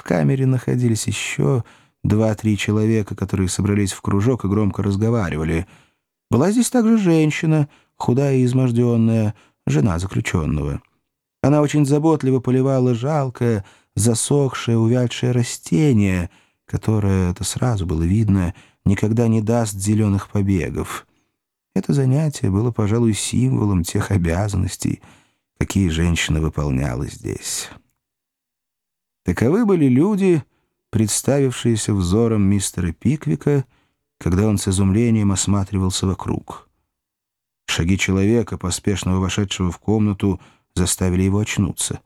В камере находились еще два-три человека, которые собрались в кружок и громко разговаривали. Была здесь также женщина, худая и изможденная, жена заключенного. Она очень заботливо поливала жалкое, засохшее, увядшее растение, которое, это сразу было видно, никогда не даст зеленых побегов. Это занятие было, пожалуй, символом тех обязанностей, какие женщина выполняла здесь. Таковы были люди, представившиеся взором мистера Пиквика, когда он с изумлением осматривался вокруг. Шаги человека, поспешного вошедшего в комнату, заставили его очнуться.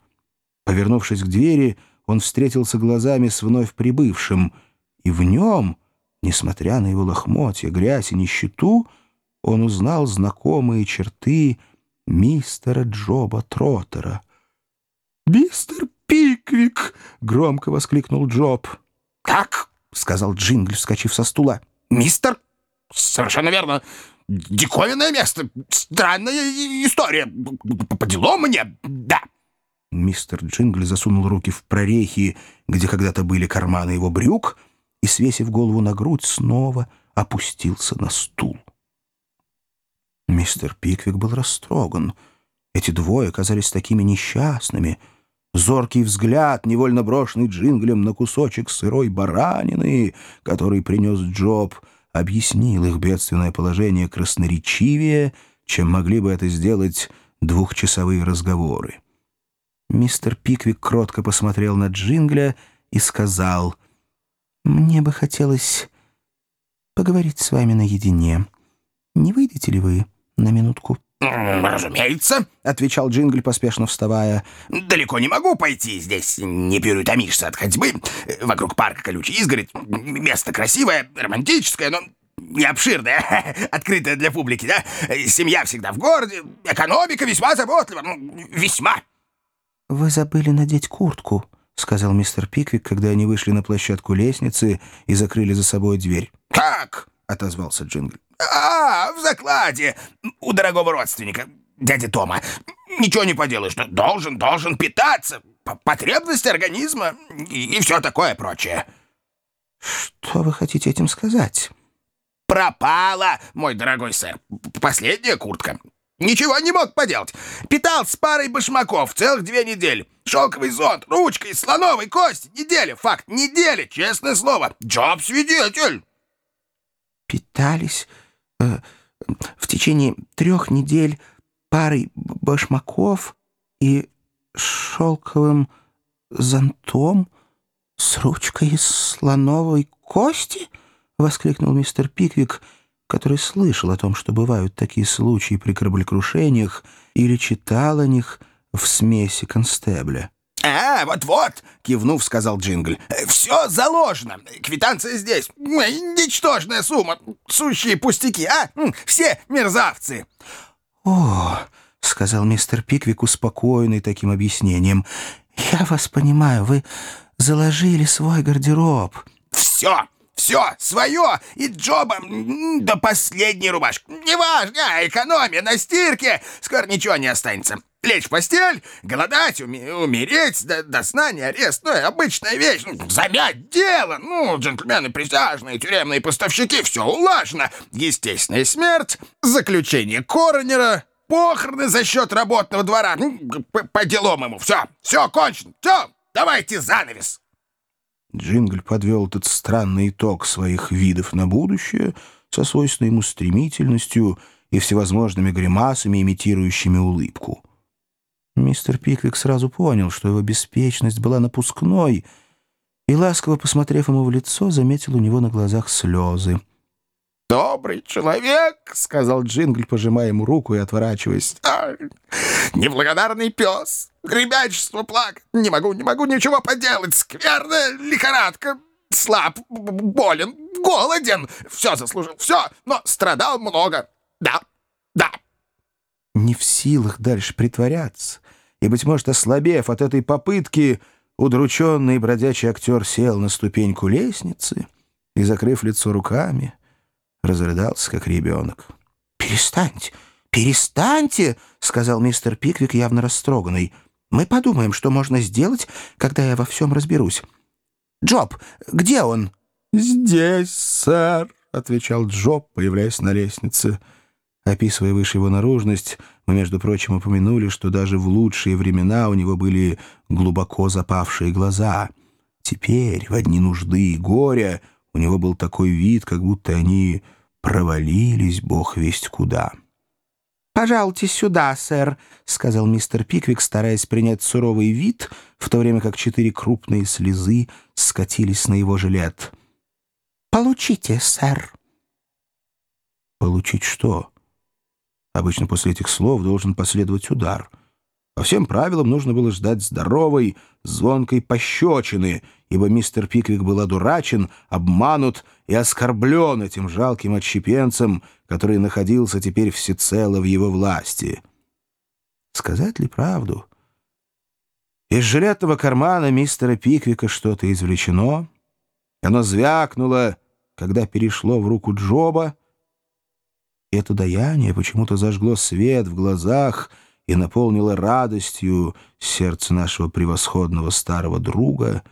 Повернувшись к двери, он встретился глазами с вновь прибывшим, и в нем, несмотря на его лохмотья, грязь и нищету, он узнал знакомые черты мистера Джоба Троттера. «Мистер Пиквик!» — громко воскликнул Джоб. «Как?» — сказал Джингль, вскочив со стула. «Мистер?» «Совершенно верно. Диковинное место. Странная история. По делам мне, да». Мистер Джингль засунул руки в прорехи, где когда-то были карманы его брюк, и, свесив голову на грудь, снова опустился на стул. Мистер Пиквик был растроган. Эти двое казались такими несчастными — Зоркий взгляд, невольно брошенный джинглем на кусочек сырой баранины, который принес Джоб, объяснил их бедственное положение красноречивее, чем могли бы это сделать двухчасовые разговоры. Мистер Пиквик кротко посмотрел на Джингля и сказал, «Мне бы хотелось поговорить с вами наедине. Не выйдете ли вы на минутку?» «Разумеется», — отвечал Джингль, поспешно вставая. «Далеко не могу пойти, здесь не переутомишься от ходьбы. Вокруг парка колючий изгородь. Место красивое, романтическое, но не обширное, открытое для публики, да? Семья всегда в городе, экономика весьма заботлива, ну, весьма». «Вы забыли надеть куртку», — сказал мистер Пиквик, когда они вышли на площадку лестницы и закрыли за собой дверь. «Как?» — отозвался Джингль. «А, в закладе у дорогого родственника, дяди Тома. Ничего не поделаешь, должен, должен питаться, потребности организма и, и все такое прочее». «Что вы хотите этим сказать?» «Пропала, мой дорогой сэр, последняя куртка. Ничего не мог поделать. Питал с парой башмаков целых две недели. Шелковый зонт, ручкой, слоновой кости. Неделя, факт, неделя, честное слово. Джоб свидетель». «Питались в течение трех недель парой башмаков и шелковым зонтом с ручкой из слоновой кости?» — воскликнул мистер Пиквик, который слышал о том, что бывают такие случаи при кораблекрушениях или читал о них в смеси констебля. «А, вот-вот!» — кивнув, сказал Джингль. «Все заложено. Квитанция здесь. Ничтожная сумма. Сущие пустяки, а? Все мерзавцы!» «О!» — сказал мистер Пиквик, успокоенный таким объяснением. «Я вас понимаю. Вы заложили свой гардероб». «Все!» Все, свое, и Джоба до последней рубашки. Неважно, экономия на стирке, скоро ничего не останется. Лечь в постель, голодать, уми умереть, до, до сна не арест, ну, обычная вещь, ну, замять дело, ну, джентльмены присяжные, тюремные поставщики, все улажено, естественная смерть, заключение коронера, похороны за счет работного двора, ну, по, по делам ему, все, все кончено, все, давайте занавес. Джингль подвел этот странный итог своих видов на будущее со свойственной ему стремительностью и всевозможными гримасами, имитирующими улыбку. Мистер Пиквик сразу понял, что его беспечность была напускной, и, ласково посмотрев ему в лицо, заметил у него на глазах слезы. «Добрый человек!» — сказал Джингль, пожимая ему руку и отворачиваясь. А, «Неблагодарный пес! Ребячество плак! Не могу, не могу ничего поделать! Скверная лихорадка! Слаб, болен, голоден! Все заслужил, все, но страдал много! Да, да!» Не в силах дальше притворяться, и, быть может, ослабев от этой попытки, удрученный бродячий актер сел на ступеньку лестницы и, закрыв лицо руками, разрыдался, как ребенок. «Перестаньте, перестаньте!» — сказал мистер Пиквик, явно растроганный. «Мы подумаем, что можно сделать, когда я во всем разберусь. Джоб, где он?» «Здесь, сэр», — отвечал Джоб, появляясь на лестнице. Описывая выше его наружность, мы, между прочим, упомянули, что даже в лучшие времена у него были глубоко запавшие глаза. Теперь, в одни нужды и горя, у него был такой вид, как будто они провалились бог весть куда. «Пожалуйте сюда, сэр», — сказал мистер Пиквик, стараясь принять суровый вид, в то время как четыре крупные слезы скатились на его жилет. «Получите, сэр». «Получить что?» Обычно после этих слов должен последовать удар. По всем правилам нужно было ждать здоровой, звонкой пощечины, ибо мистер Пиквик был одурачен, обманут и оскорблен этим жалким отщепенцем, который находился теперь всецело в его власти. Сказать ли правду? Из жилетного кармана мистера Пиквика что-то извлечено. Оно звякнуло, когда перешло в руку Джоба, это даяние почему-то зажгло свет в глазах и наполнило радостью сердце нашего превосходного старого друга,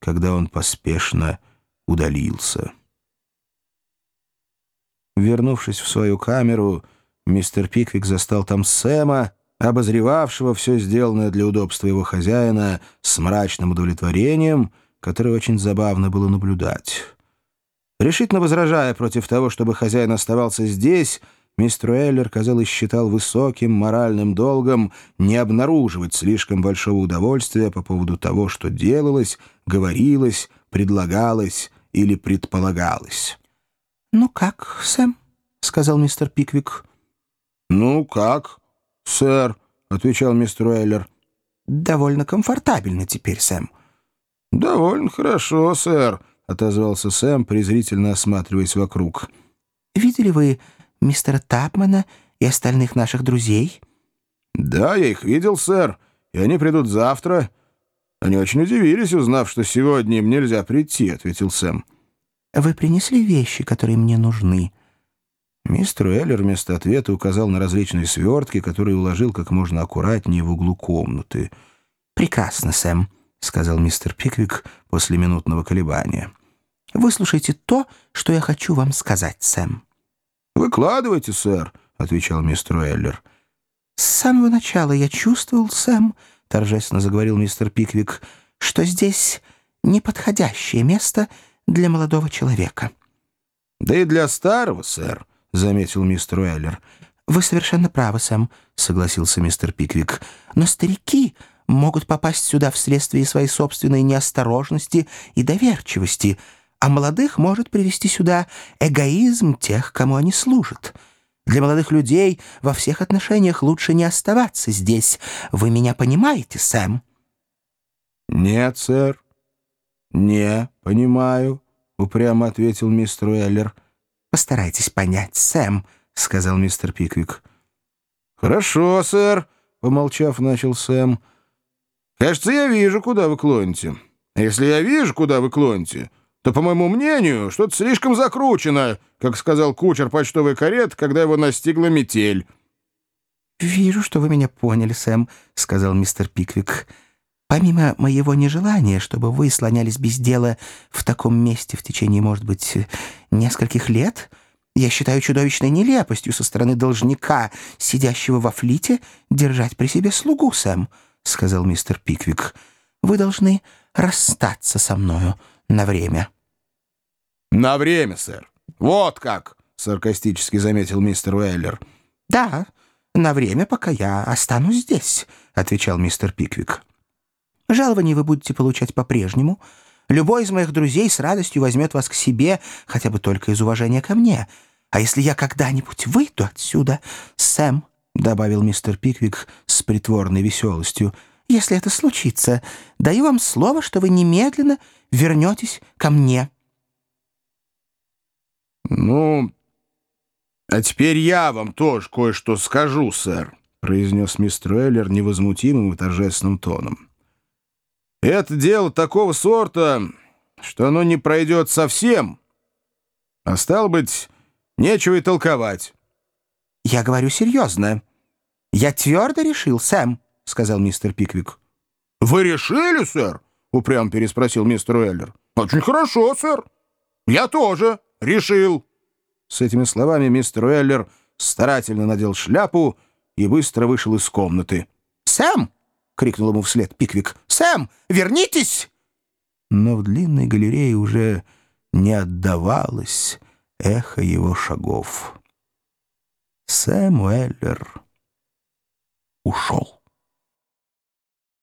когда он поспешно удалился. Вернувшись в свою камеру, мистер Пиквик застал там Сэма, обозревавшего все сделанное для удобства его хозяина с мрачным удовлетворением, которое очень забавно было наблюдать. Решительно возражая против того, чтобы хозяин оставался здесь, мистер Эллер, казалось, считал высоким моральным долгом не обнаруживать слишком большого удовольствия по поводу того, что делалось, говорилось, предлагалось или предполагалось. «Ну как, Сэм?» — сказал мистер Пиквик. «Ну как, сэр?» — отвечал мистер Эллер. «Довольно комфортабельно теперь, Сэм». «Довольно хорошо, сэр», — отозвался Сэм, презрительно осматриваясь вокруг. «Видели вы мистера Тапмана и остальных наших друзей?» «Да, я их видел, сэр, и они придут завтра». «Они очень удивились, узнав, что сегодня им нельзя прийти», — ответил Сэм. «Вы принесли вещи, которые мне нужны?» Мистер Эллер вместо ответа указал на различные свертки, которые уложил как можно аккуратнее в углу комнаты. «Прекрасно, Сэм», — сказал мистер Пиквик после минутного колебания. «Выслушайте то, что я хочу вам сказать, Сэм». «Выкладывайте, сэр», — отвечал мистер Эллер. «С самого начала я чувствовал, Сэм», — торжественно заговорил мистер Пиквик, «что здесь неподходящее место для молодого человека». «Да и для старого, сэр», — заметил мистер Эллер. «Вы совершенно правы, Сэм», — согласился мистер Пиквик. «Но старики могут попасть сюда вследствие своей собственной неосторожности и доверчивости, а молодых может привести сюда эгоизм тех, кому они служат». Для молодых людей во всех отношениях лучше не оставаться здесь. Вы меня понимаете, Сэм?» «Нет, сэр, не понимаю», — упрямо ответил мистер Уэллер. «Постарайтесь понять, Сэм», — сказал мистер Пиквик. «Хорошо, сэр», — помолчав, начал Сэм. «Кажется, я вижу, куда вы клоните. Если я вижу, куда вы клоните, то, по моему мнению, что-то слишком закручено, как сказал кучер почтовой карет, когда его настигла метель». «Вижу, что вы меня поняли, Сэм», — сказал мистер Пиквик. «Помимо моего нежелания, чтобы вы слонялись без дела в таком месте в течение, может быть, нескольких лет, я считаю чудовищной нелепостью со стороны должника, сидящего во флите, держать при себе слугу, Сэм», — сказал мистер Пиквик. «Вы должны расстаться со мною на время». «На время, сэр. Вот как!» — саркастически заметил мистер Уэллер. «Да, на время, пока я останусь здесь», — отвечал мистер Пиквик. «Жалование вы будете получать по-прежнему. Любой из моих друзей с радостью возьмет вас к себе, хотя бы только из уважения ко мне. А если я когда-нибудь выйду отсюда, Сэм, — добавил мистер Пиквик с притворной веселостью, — если это случится, даю вам слово, что вы немедленно вернетесь ко мне». «Ну, а теперь я вам тоже кое-что скажу, сэр», — произнес мистер Эллер невозмутимым и торжественным тоном. «Это дело такого сорта, что оно не пройдет совсем, а стало быть, нечего и толковать». «Я говорю серьезно. Я твердо решил, Сэм», — сказал мистер Пиквик. «Вы решили, сэр? — упрям переспросил мистер Уэллер. «Очень хорошо, сэр. Я тоже решил». С этими словами мистер Уэллер старательно надел шляпу и быстро вышел из комнаты. «Сэм!» — крикнул ему вслед Пиквик. «Сэм, вернитесь!» Но в длинной галерее уже не отдавалось эхо его шагов. Сэм Уэллер ушел.